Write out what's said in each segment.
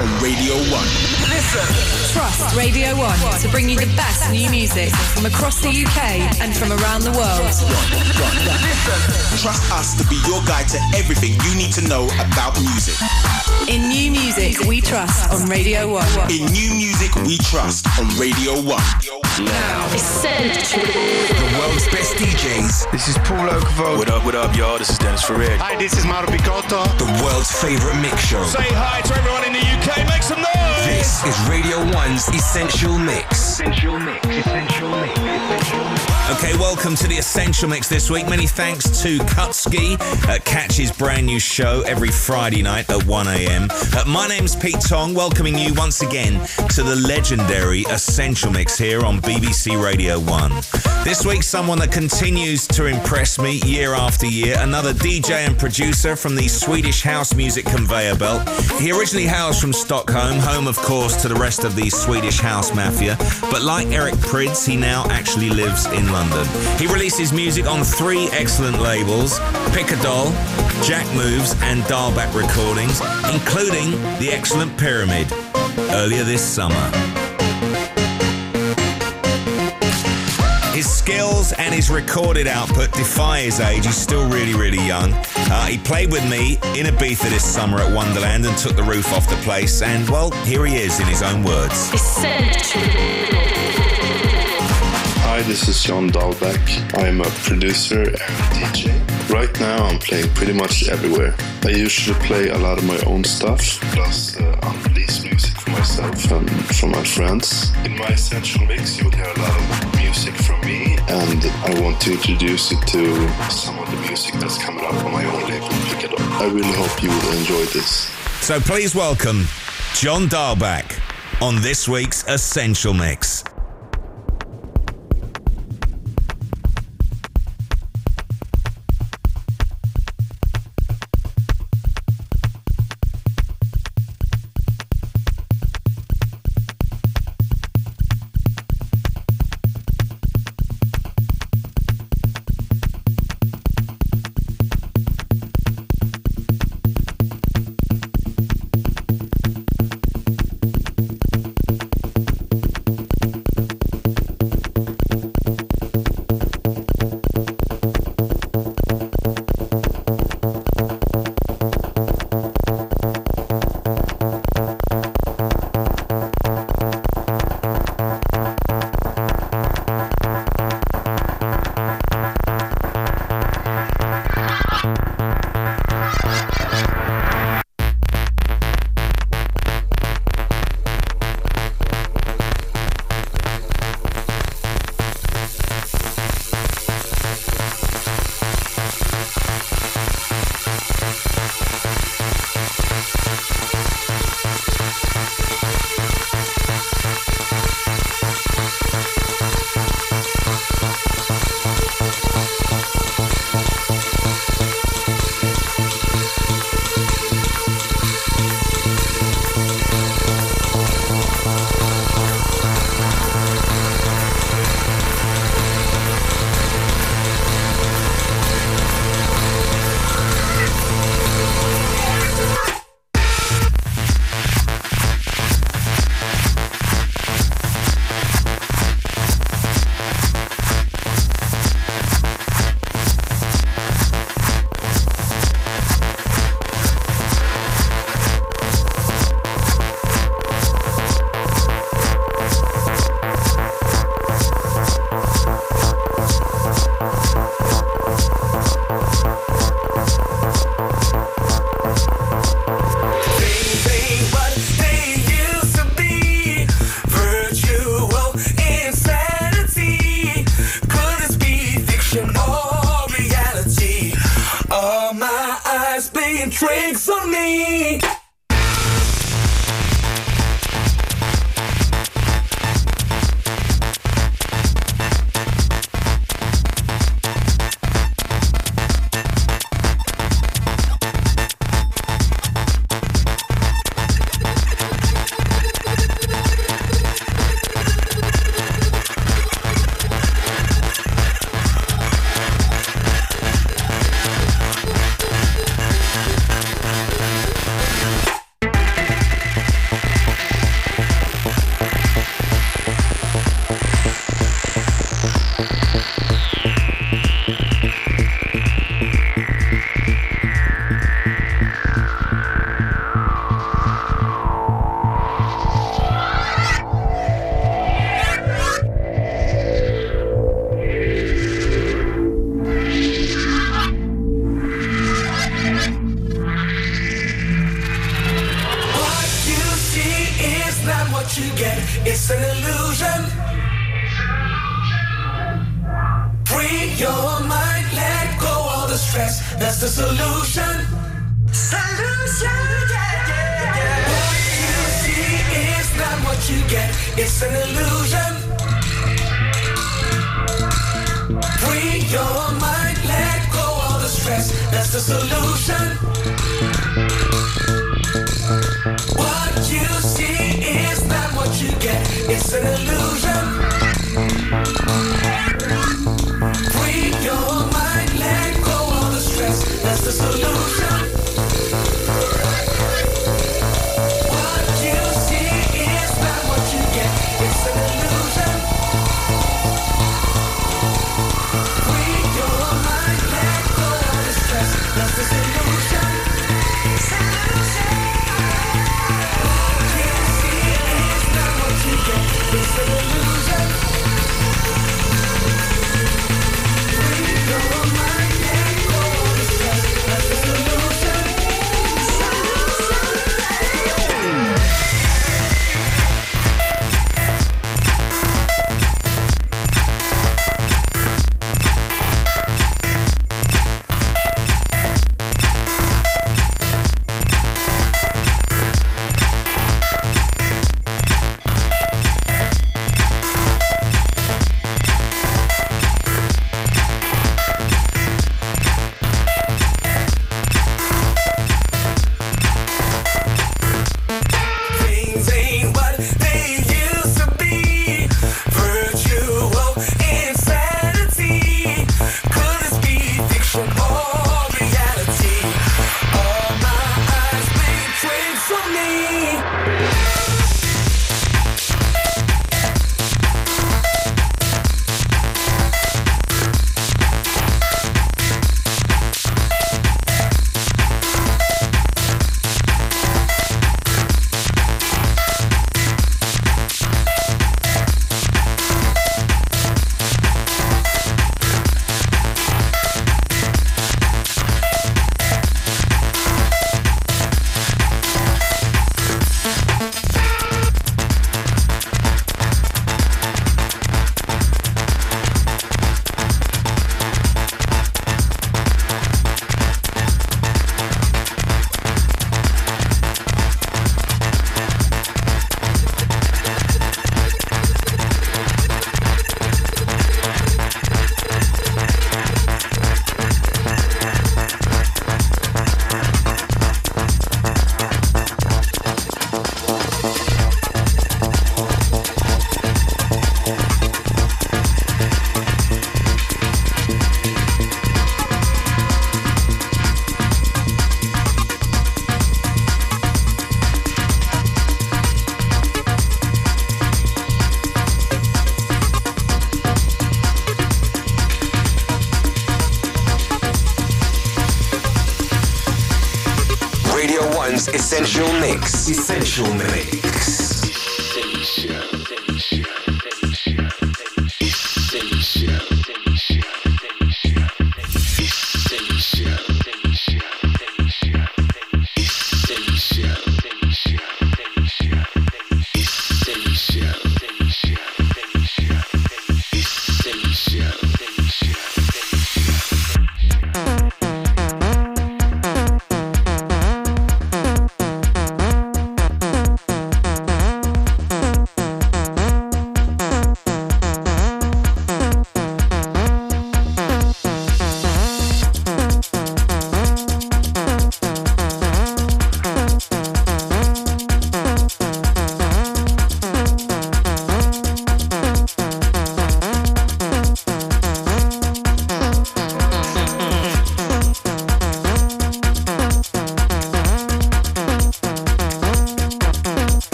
on Radio 1. Listen. Trust Radio 1 to bring you the best new music from across the UK and from around the world. Trust us to be your guide to everything you need to know about music. In new music, we trust on Radio 1. In new music, we trust on Radio 1. Now, Essential. The world's best DJs. This is Paul Oakenfold. What up, what up, y'all? This is Dennis Ferrer. Hi, this is Mauro Picotto. The world's favorite mix show. Say hi to everyone in the UK. Make some noise. This is Radio 1's Essential Mix. Essential Mix. Essential Mix. Essential Mix. Okay, welcome to the Essential Mix this week. Many thanks to Kutski at Catch's brand new show every Friday night at 1am. Uh, my name's Pete Tong, welcoming you once again to the legendary Essential Mix here on BBC Radio 1. This week, someone that continues to impress me year after year, another DJ and producer from the Swedish house music conveyor belt. He originally hails from Stockholm, home, of course, to the rest of the Swedish house mafia, but like Eric Prydz, he now actually lives in London. He releases music on three excellent labels Pickadoll, Jack Moves, and Dalback Recordings, including the excellent Pyramid, earlier this summer. Skills and his recorded output defy his age. He's still really, really young. Uh, he played with me in Ibiza this summer at Wonderland and took the roof off the place. And, well, here he is in his own words. Hi, this is John Dahlback. I'm a producer and DJ. Right now, I'm playing pretty much everywhere. I usually play a lot of my own stuff, plus uh, unreleased music for myself and from my friends. In my essential mix, you will hear a lot of music from me, and I want to introduce you to some of the music that's coming up on my own label. I really hope you will enjoy this. So please welcome John Dahlback on this week's Essential Mix.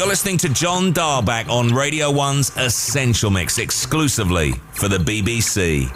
You're listening to John Dahlback on Radio 1's Essential Mix exclusively for the BBC.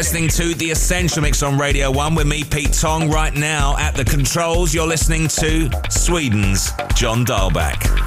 Listening to The Essential Mix on Radio 1 with me, Pete Tong, right now at the controls. You're listening to Sweden's John Dahlback.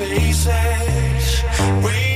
faces. We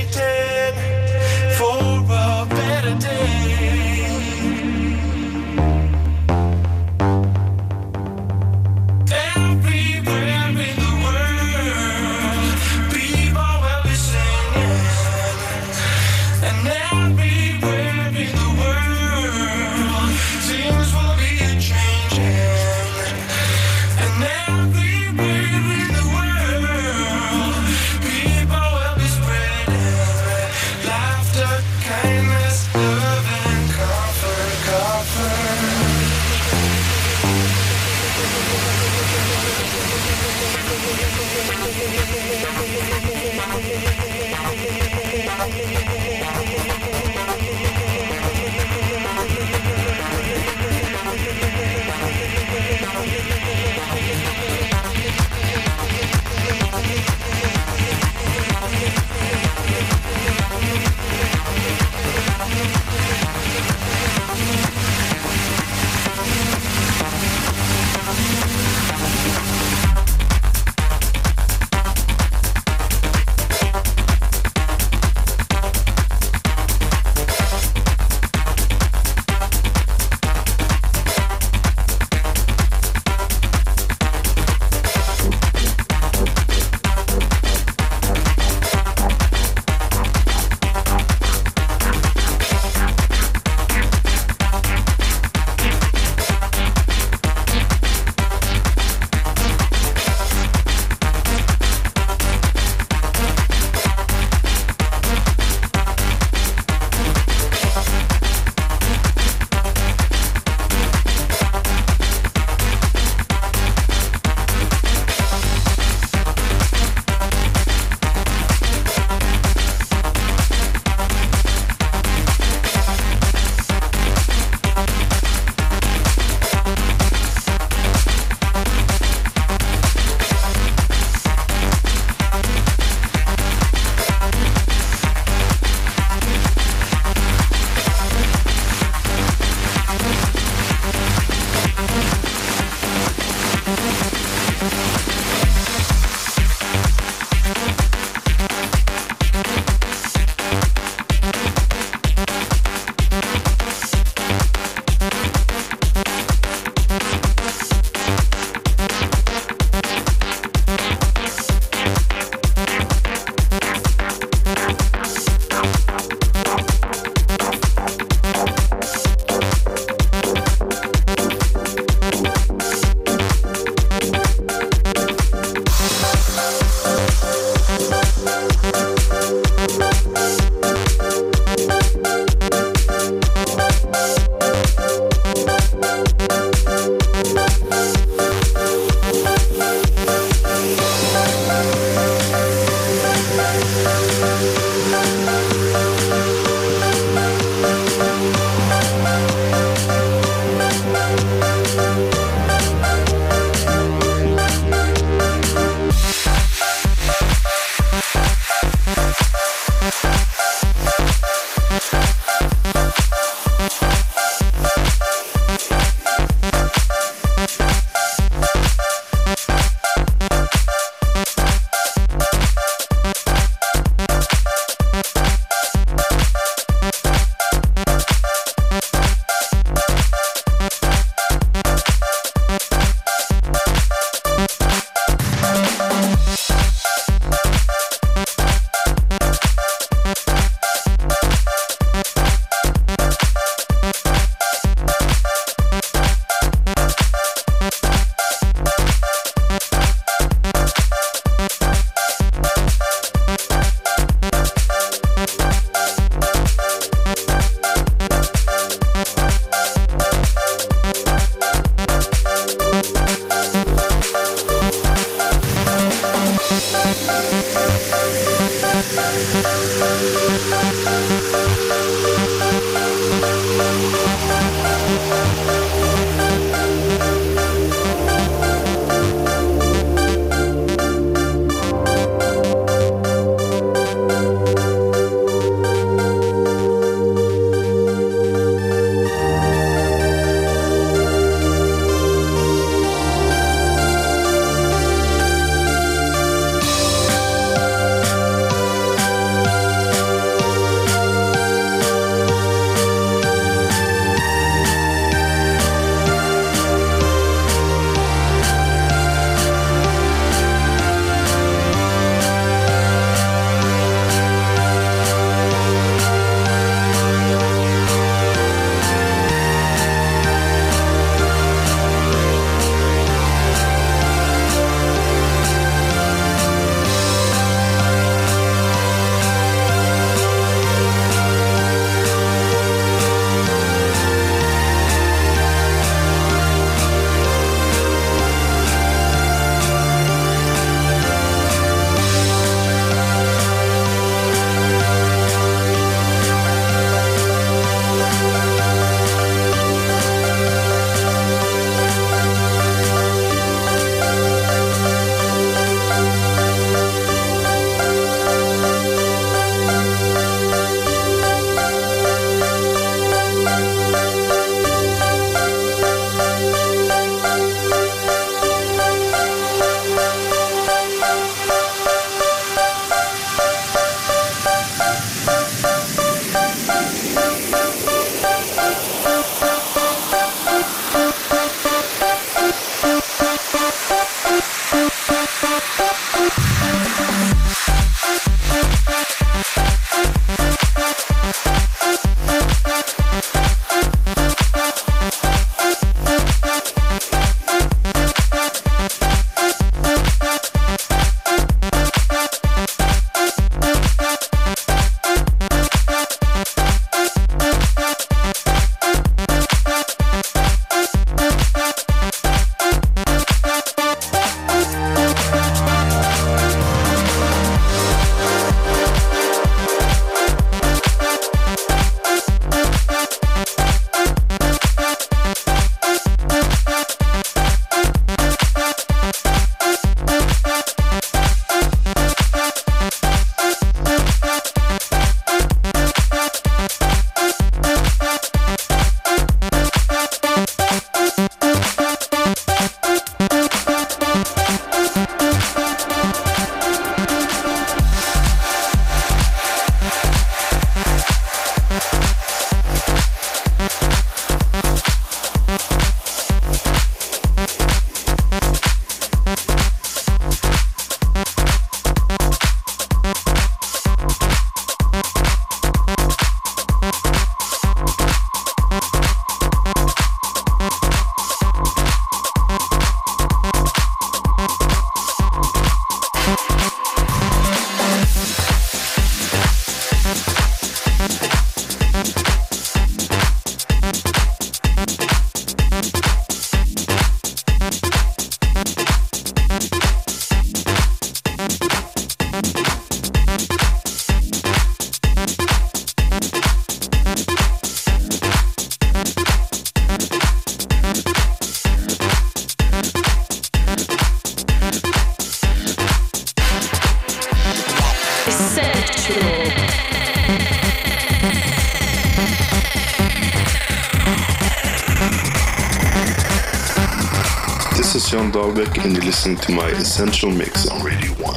and you listen to my Essential Mix on Radio 1.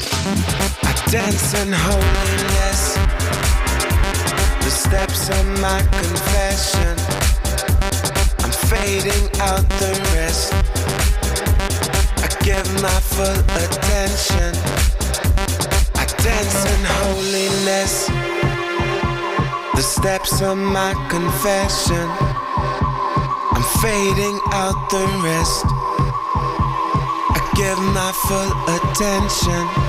I dance in holiness, the steps of my confession. I'm fading out the rest. I give my full attention. I dance in holiness, the steps of my confession. I'm fading out the rest. Give my full attention.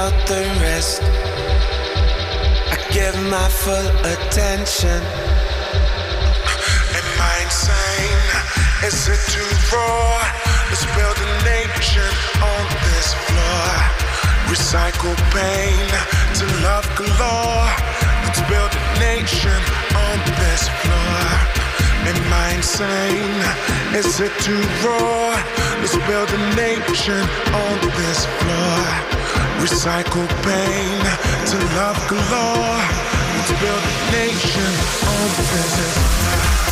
Out the rest. I give my full attention. Am I insane? Is it too raw? Let's build a nation on this floor. Recycle pain to love galore. Let's build a nation on this floor. Am I insane? Is it too raw? Let's build a nation on this floor. Recycle pain to love galore. Let's build a nation on this floor.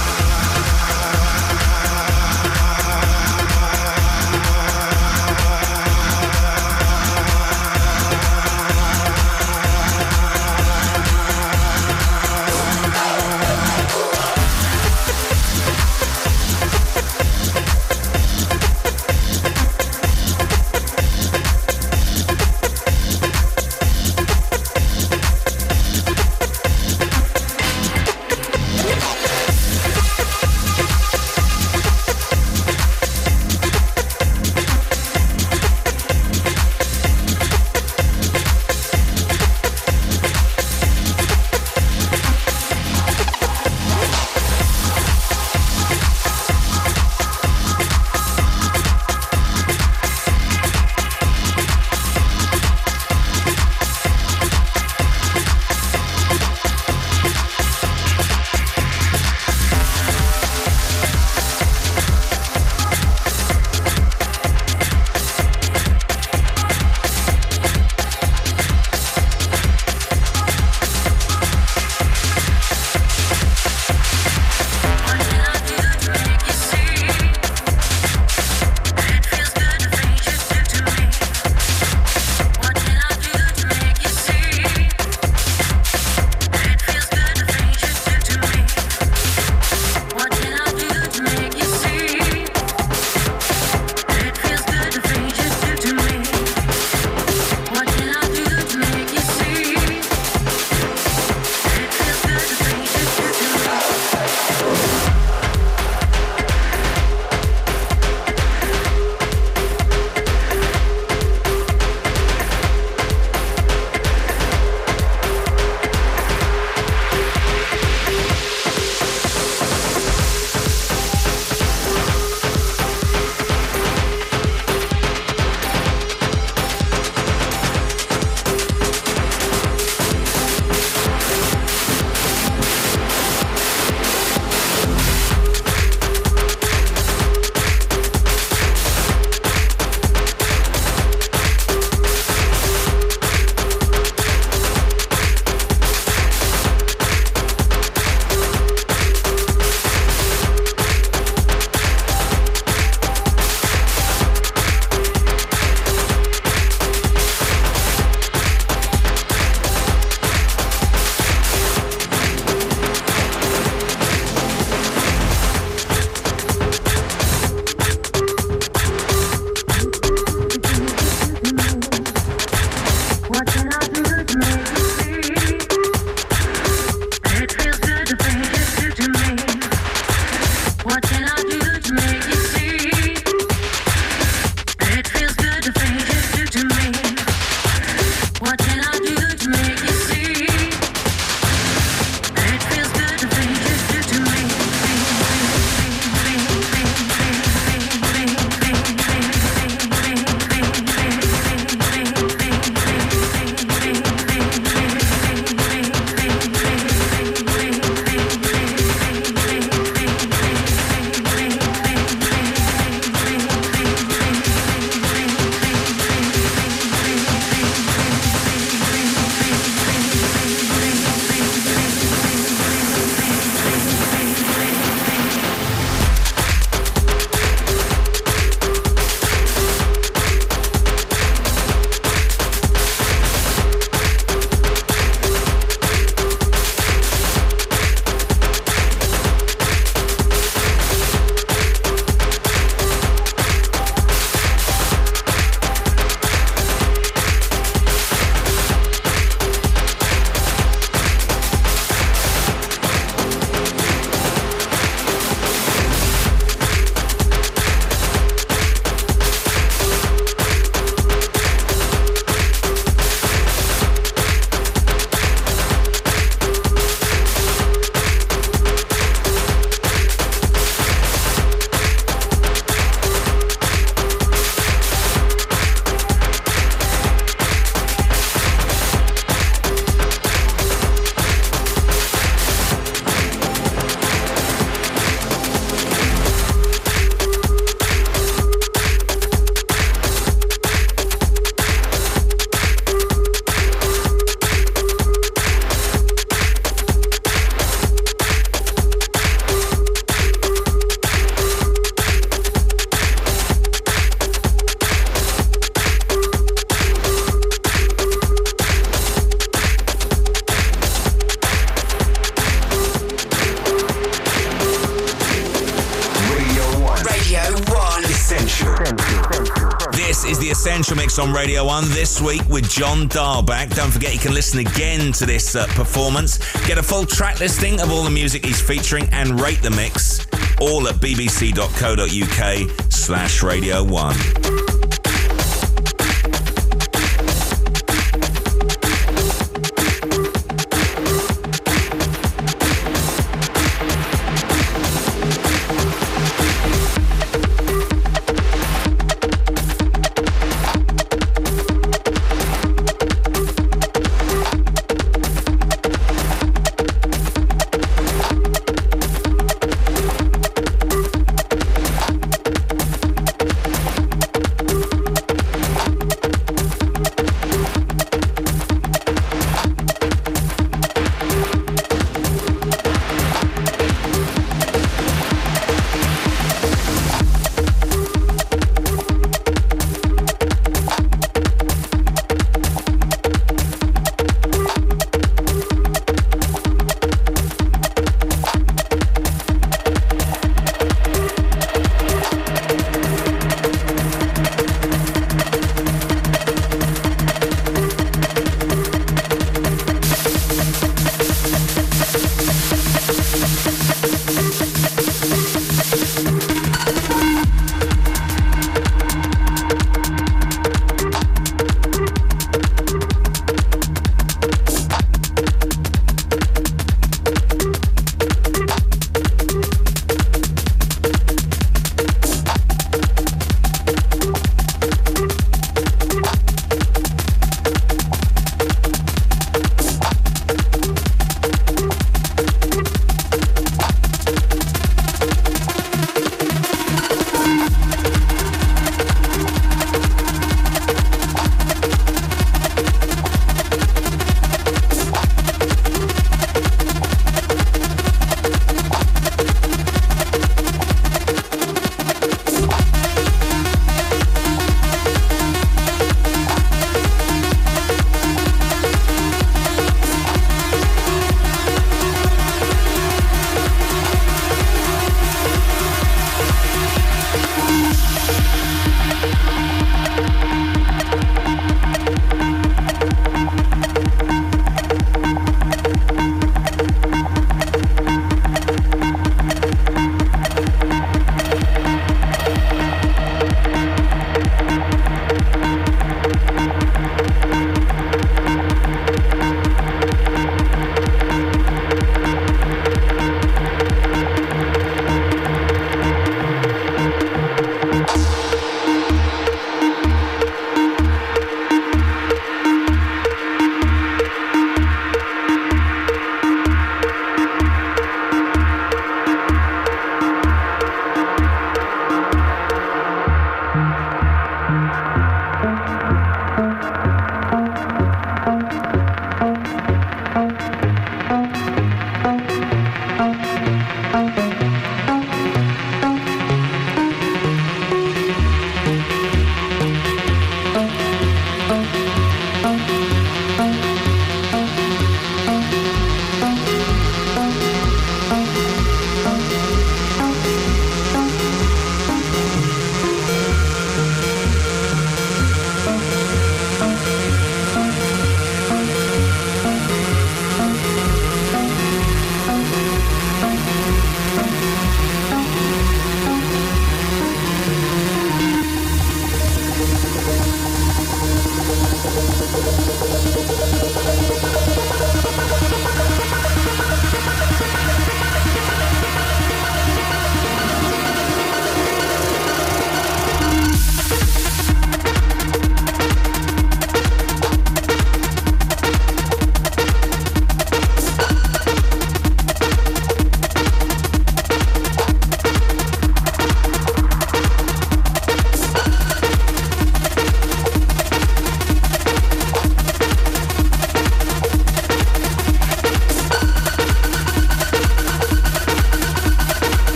On Radio 1 this week with John Dahlback. Don't forget you can listen again to this uh, performance, get a full track listing of all the music he's featuring, and rate the mix all at bbc.co.uk slash Radio 1.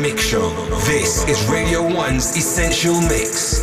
Mix show. This is Radio 1's Essential Mix.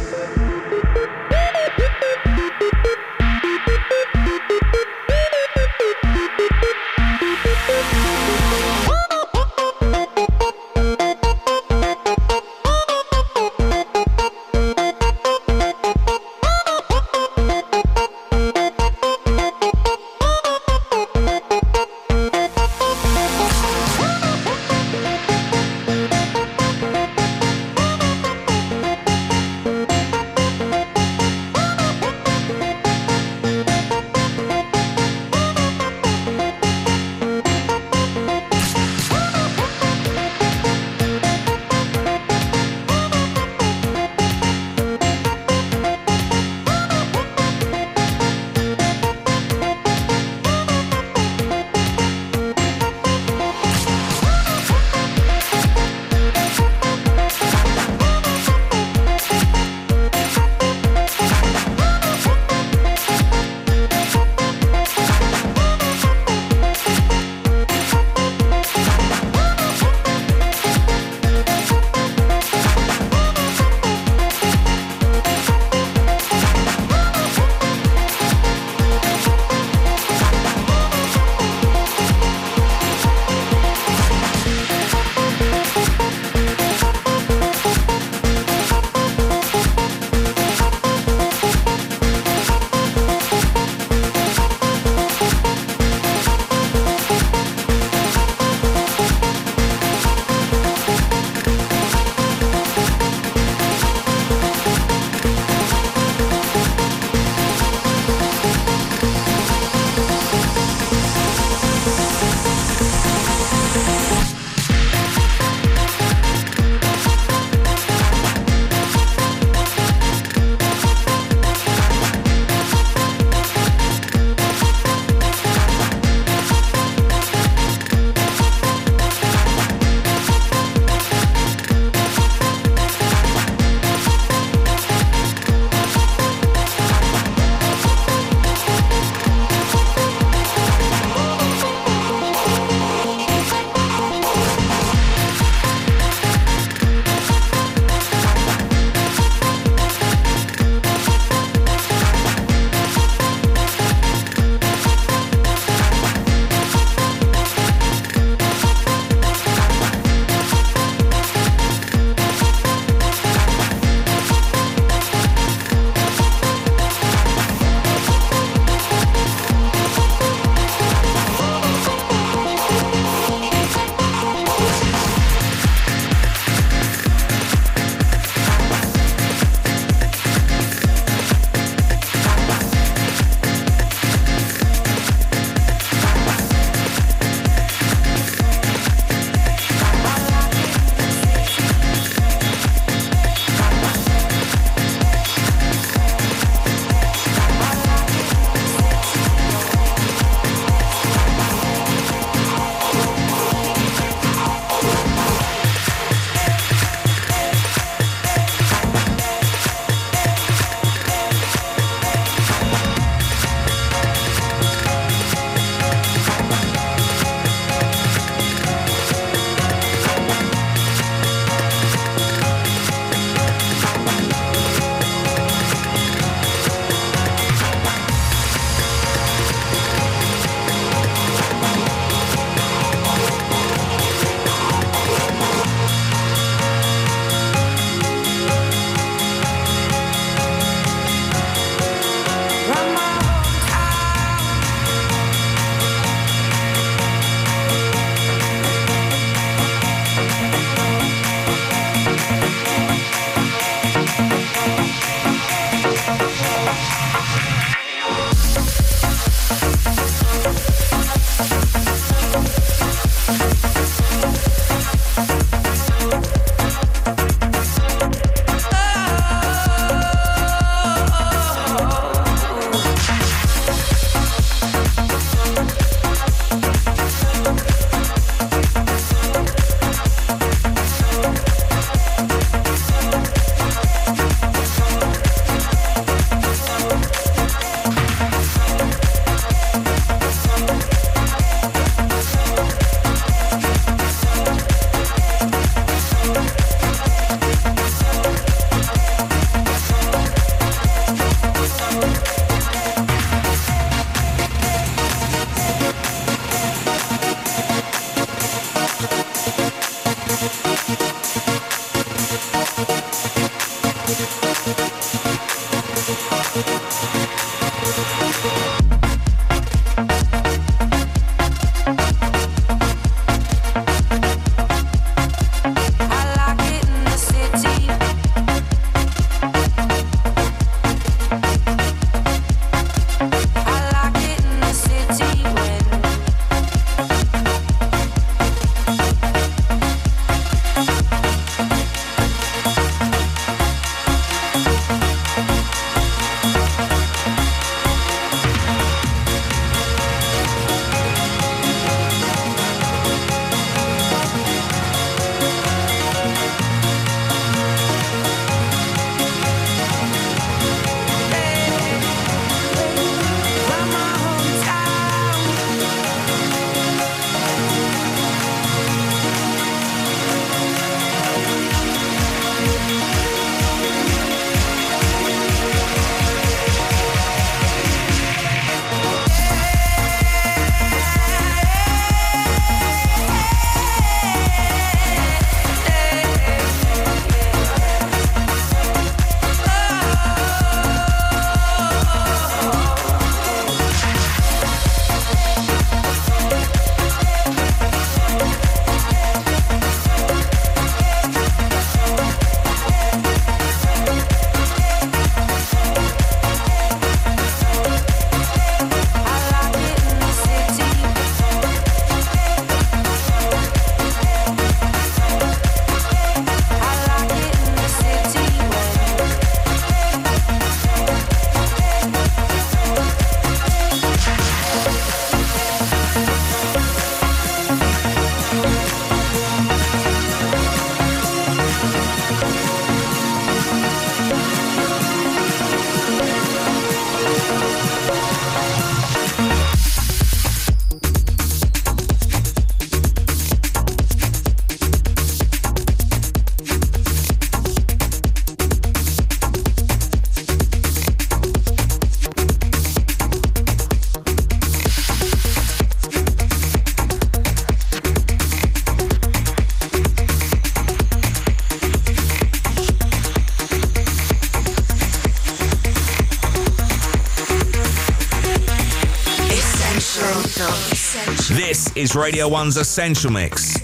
Is Radio 1's Essential Mix.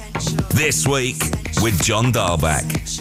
This week with John Dahlback.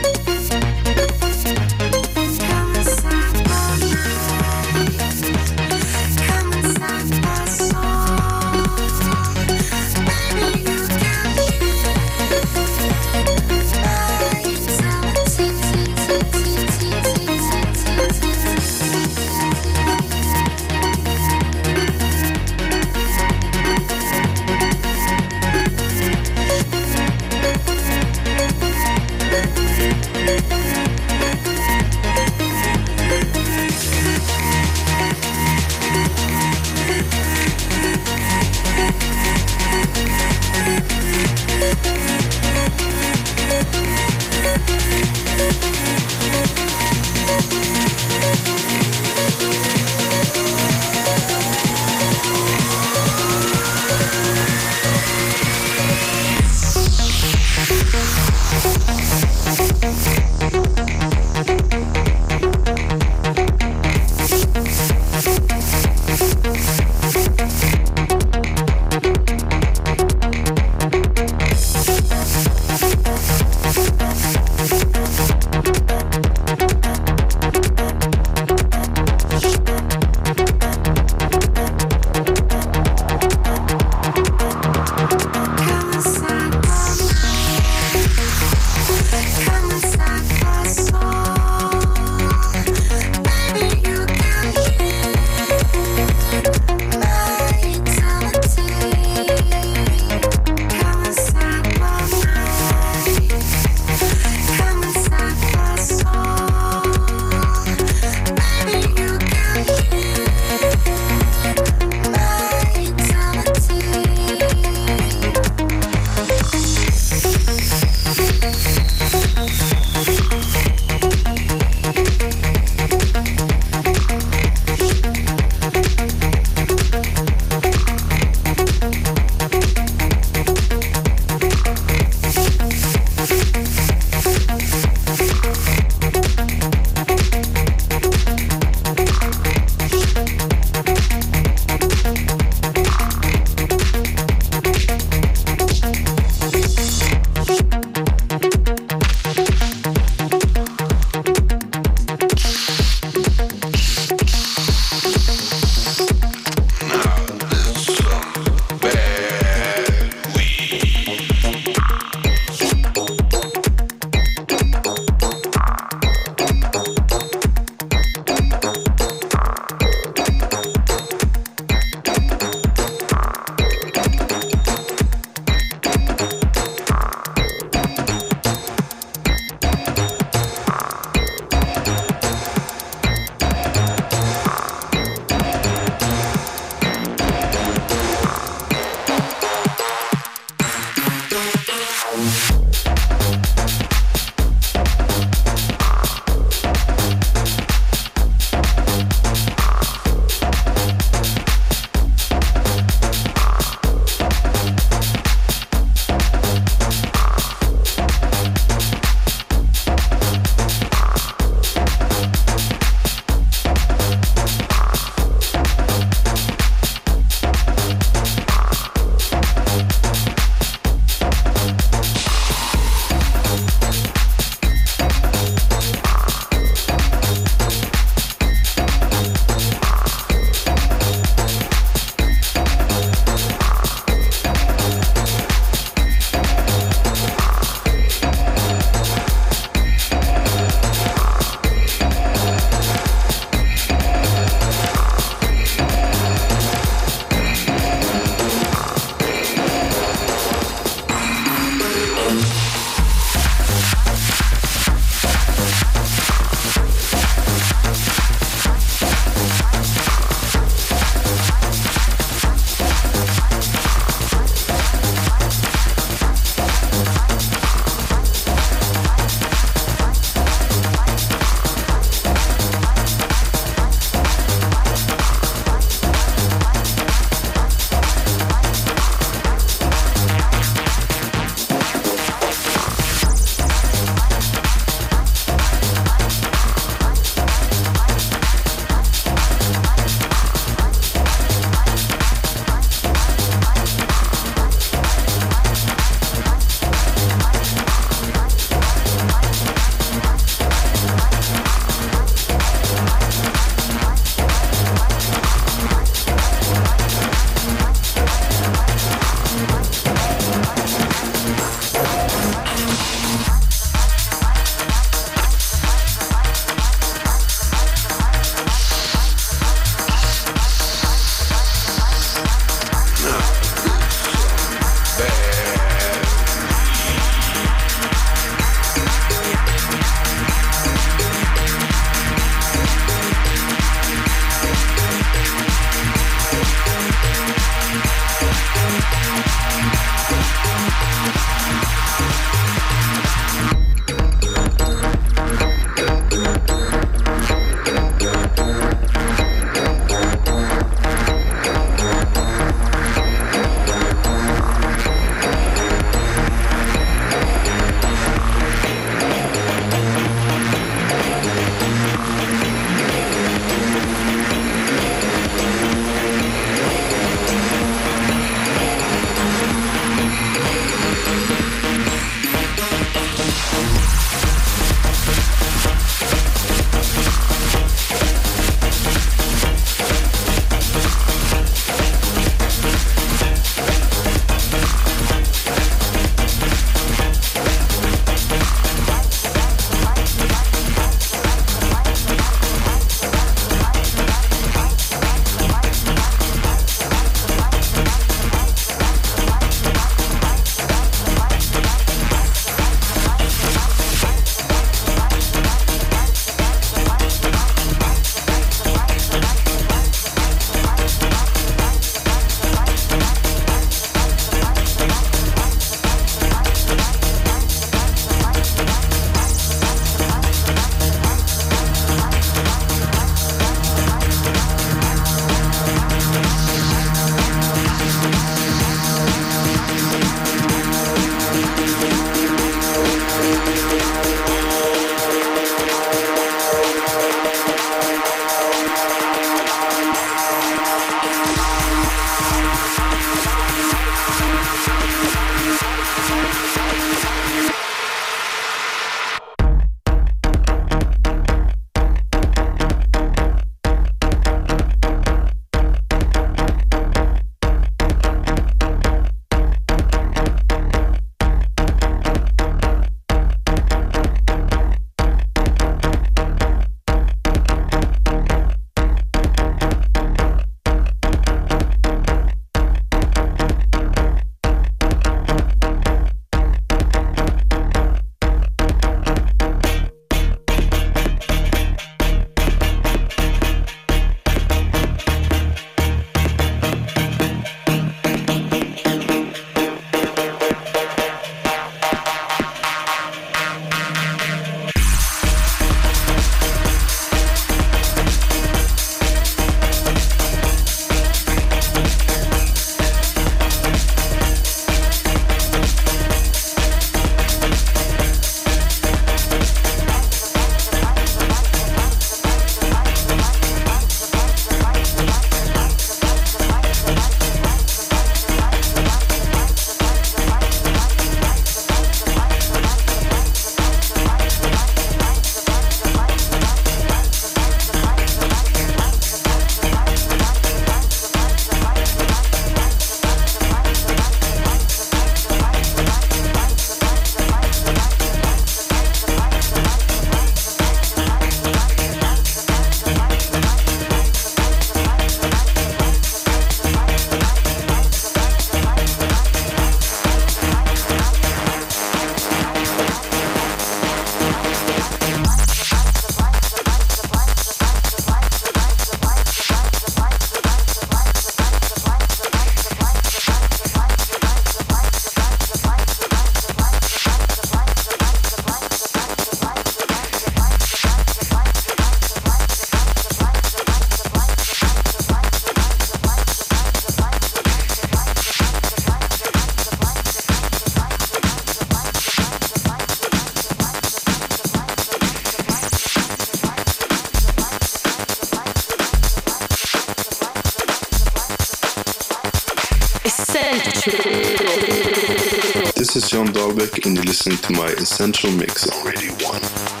Listening to my Essential Mix on Radio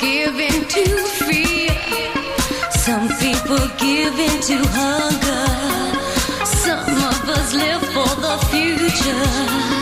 give in to fear. Some people give in to hunger. Some of us live for the future.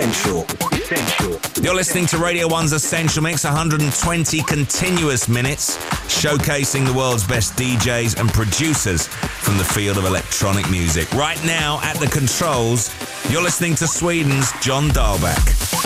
Essential. Essential. You're listening to Radio 1's Essential Mix, 120 continuous minutes, showcasing the world's best DJs and producers from the field of electronic music. Right now, at the controls, you're listening to Sweden's John Dahlback.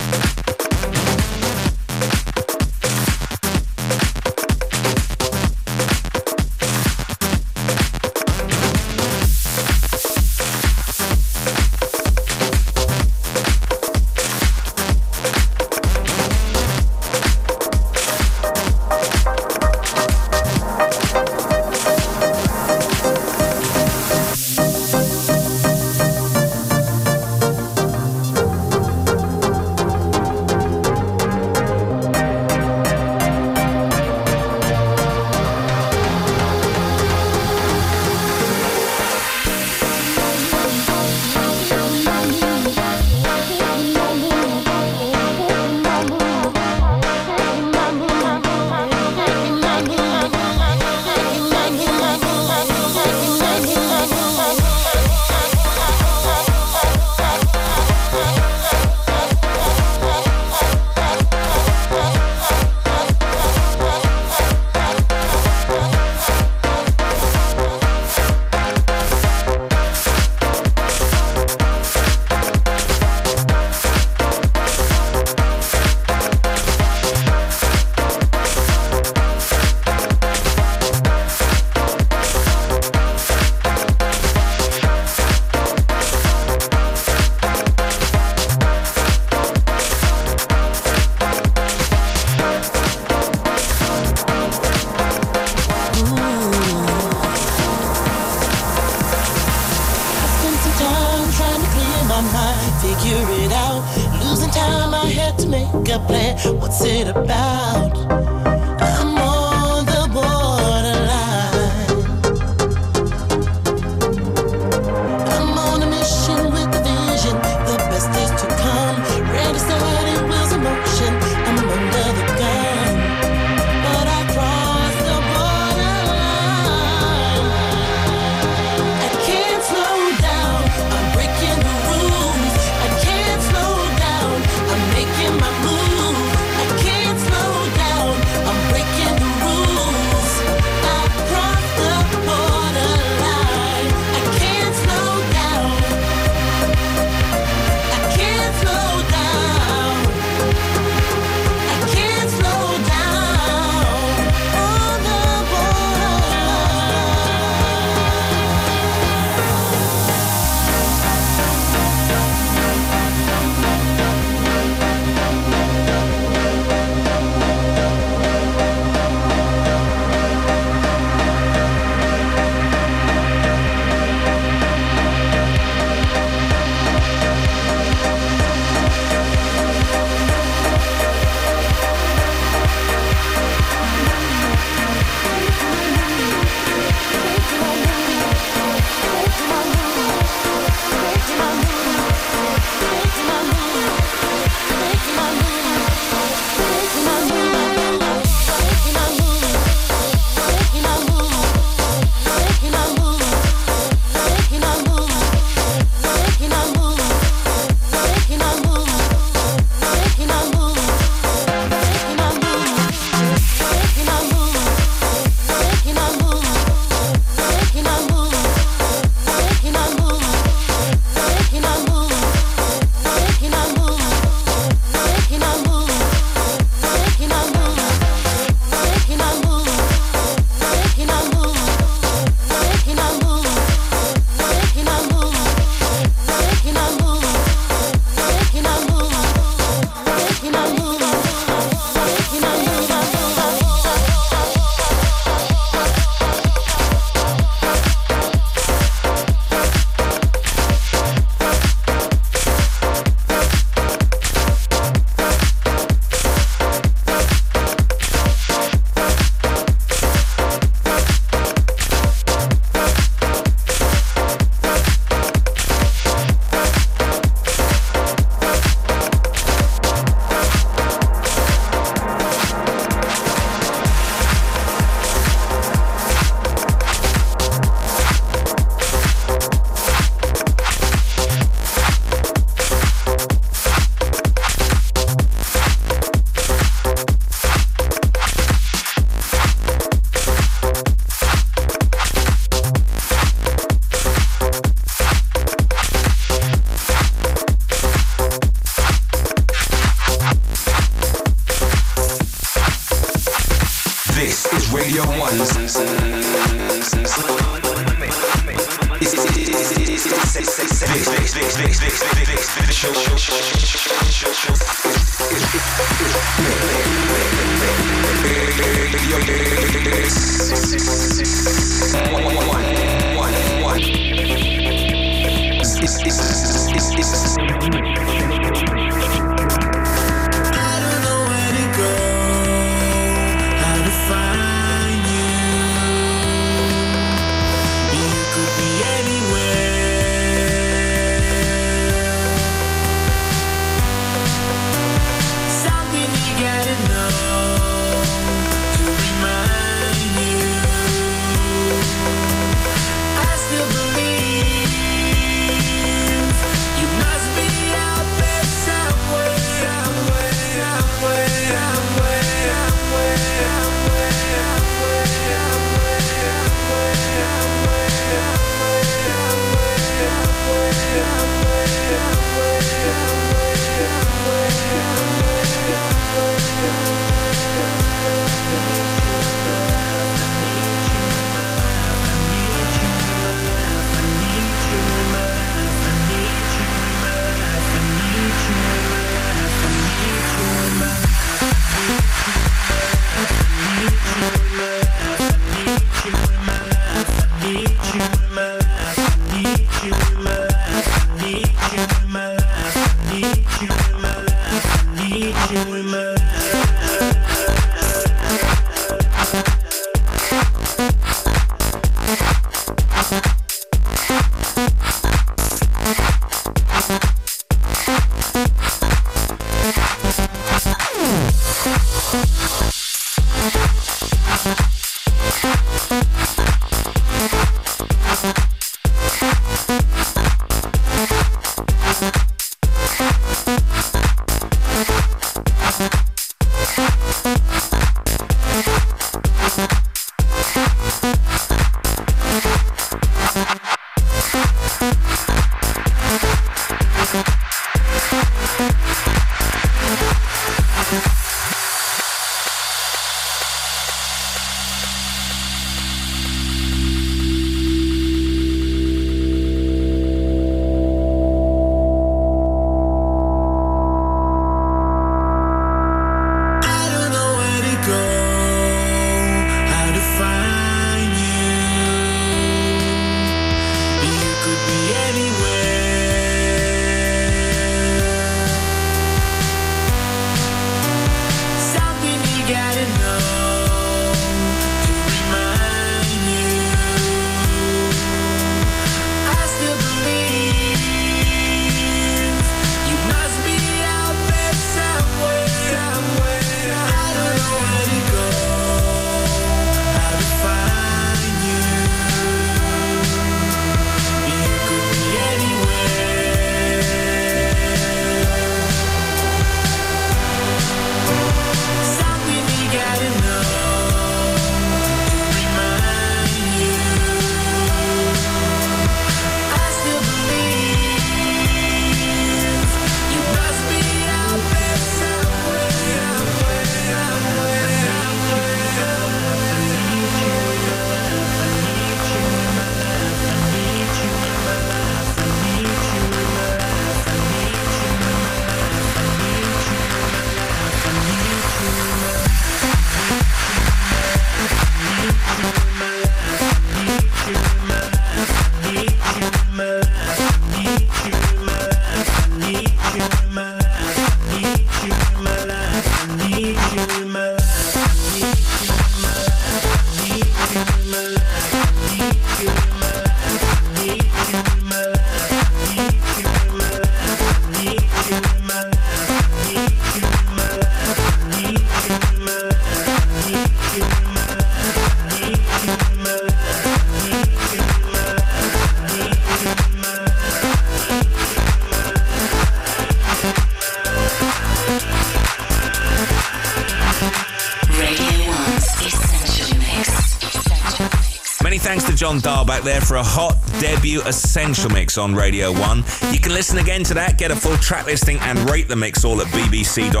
John Dahlback there for a hot debut essential mix on Radio 1. You can listen again to that, get a full track listing, and rate the mix all at bbc.co.uk